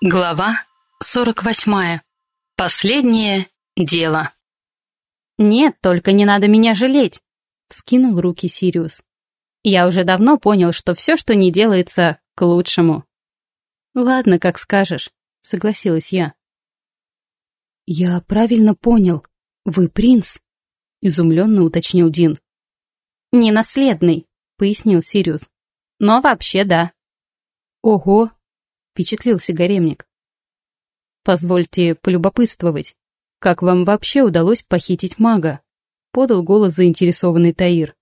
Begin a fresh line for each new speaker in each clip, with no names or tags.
Глава 48. Последнее дело.
«Нет, только не надо меня жалеть», — вскинул руки Сириус. «Я уже давно понял, что все, что не делается, к лучшему». «Ладно, как скажешь», — согласилась я. «Я правильно понял. Вы принц?» — изумленно уточнил Дин.
«Ненаследный», — пояснил Сириус. «Но вообще да».
«Ого, впечатлился гаремник. «Позвольте полюбопытствовать, как вам вообще удалось похитить мага?» — подал голос заинтересованный Таир.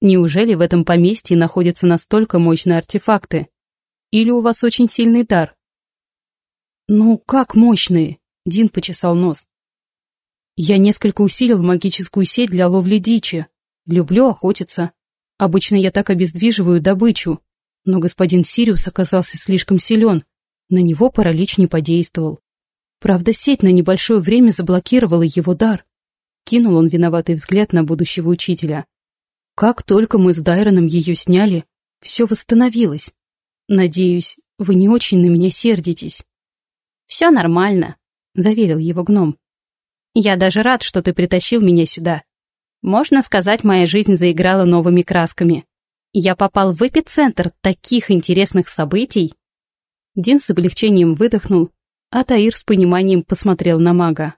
«Неужели в этом поместье находятся настолько мощные артефакты? Или у вас очень сильный дар?» «Ну, как мощные?» — Дин почесал нос. «Я несколько усилил магическую сеть для ловли дичи. Люблю охотиться. Обычно я так обездвиживаю добычу, но господин Сириус оказался слишком силен, на него паралич не подействовал. Правда, сеть на небольшое время заблокировала его дар. Кинул он виноватый взгляд на будущего учителя. Как только мы с Дайроном ее сняли, все восстановилось. Надеюсь, вы не очень на меня сердитесь.
Все нормально, заверил его гном. Я даже рад, что ты притащил меня сюда. Можно сказать, моя жизнь заиграла новыми красками. Я попал в эпицентр таких интересных событий.
Дин с облегчением выдохнул, а Таир с пониманием посмотрел на мага.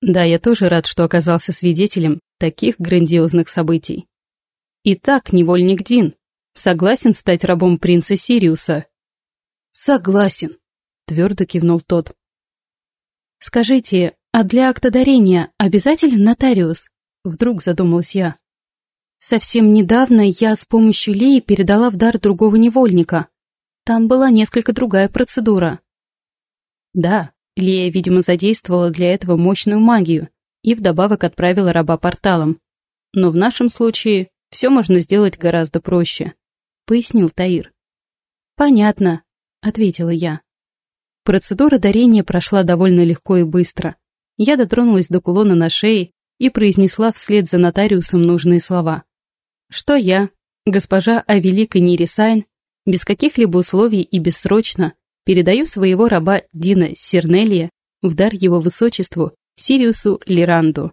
Да, я тоже рад, что оказался свидетелем таких грандиозных событий. Итак, невольник Дин, согласен стать рабом принца Сириуса?
Согласен, твердо кивнул тот.
Скажите, а для акта дарения обязателен нотариус? Вдруг задумалась я. Совсем недавно я с помощью Леи передала в дар другого невольника. Там была несколько другая процедура. Да, Лея, видимо, задействовала для этого мощную магию и вдобавок отправила раба порталом. Но в нашем случае все можно сделать гораздо проще, пояснил Таир. Понятно, ответила я. Процедура дарения прошла довольно легко и быстро. Я дотронулась до кулона на шее и произнесла вслед за нотариусом нужные слова что я, госпожа Авелика Нирисайн, без каких-либо условий и бессрочно передаю своего раба Дина Сернелия в дар его высочеству Сириусу Лиранду.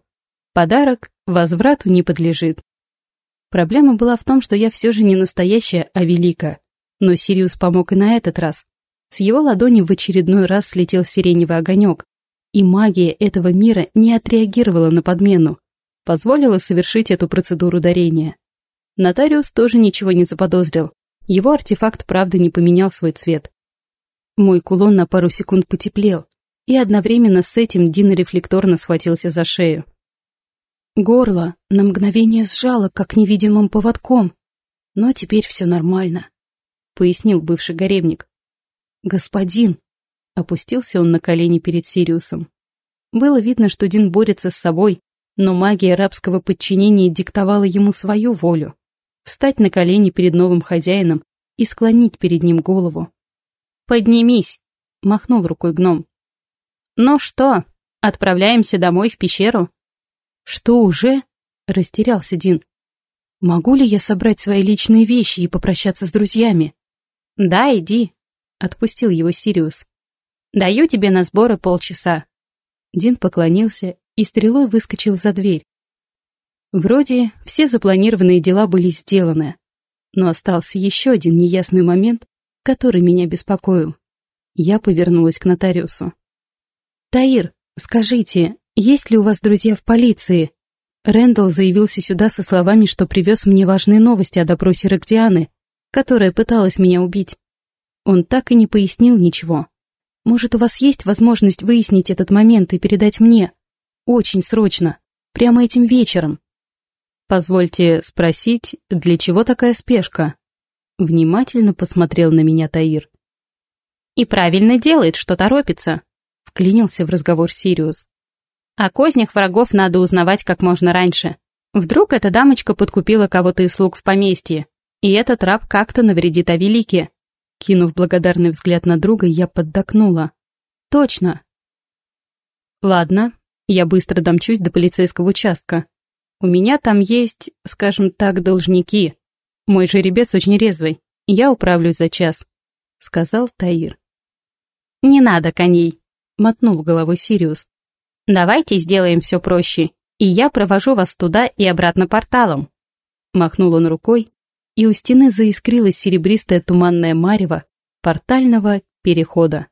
Подарок возврату не подлежит. Проблема была в том, что я все же не настоящая Авелика, но Сириус помог и на этот раз. С его ладони в очередной раз слетел сиреневый огонек, и магия этого мира не отреагировала на подмену, позволила совершить эту процедуру дарения. Нотариус тоже ничего не заподозрил. Его артефакт, правда, не поменял свой цвет. Мой кулон на пару секунд потеплел, и одновременно с этим Дина рефлекторно схватился за шею. Горло на мгновение сжало, как невидимым поводком, но теперь все нормально, пояснил бывший гаремник. Господин, опустился он на колени перед Сириусом. Было видно, что Дин борется с собой, но магия рабского подчинения диктовала ему свою волю встать на колени перед новым хозяином и склонить перед ним голову.
«Поднимись!» — махнул рукой гном. «Ну что, отправляемся домой в пещеру?»
«Что уже?» — растерялся Дин. «Могу ли я собрать свои личные вещи и попрощаться с друзьями?»
«Да, иди», — отпустил его Сириус. «Даю тебе на сборы полчаса».
Дин поклонился и стрелой выскочил за дверь, Вроде все запланированные дела были сделаны, но остался еще один неясный момент, который меня беспокоил. Я повернулась к нотариусу. «Таир, скажите, есть ли у вас друзья в полиции?» Рэндалл заявился сюда со словами, что привез мне важные новости о допросе Рогдианы, которая пыталась меня убить. Он так и не пояснил ничего. Может, у вас есть возможность выяснить этот момент и передать мне? Очень срочно. Прямо этим вечером. «Позвольте спросить, для чего такая спешка?» Внимательно посмотрел на меня Таир.
«И правильно делает, что торопится», — вклинился в разговор Сириус. «О кознях врагов надо узнавать как можно раньше. Вдруг эта дамочка подкупила кого-то из слуг в поместье, и этот раб как-то навредит о велике».
Кинув благодарный взгляд на друга, я поддакнула. «Точно». «Ладно, я быстро домчусь до полицейского участка. У меня там есть, скажем так, должники. Мой жеребец очень резвый, я управлюсь за час», — сказал Таир.
«Не надо коней», —
мотнул головой Сириус.
«Давайте сделаем все проще, и я провожу вас туда и обратно порталом».
Махнул он рукой, и у стены заискрилась серебристая туманная марево портального перехода.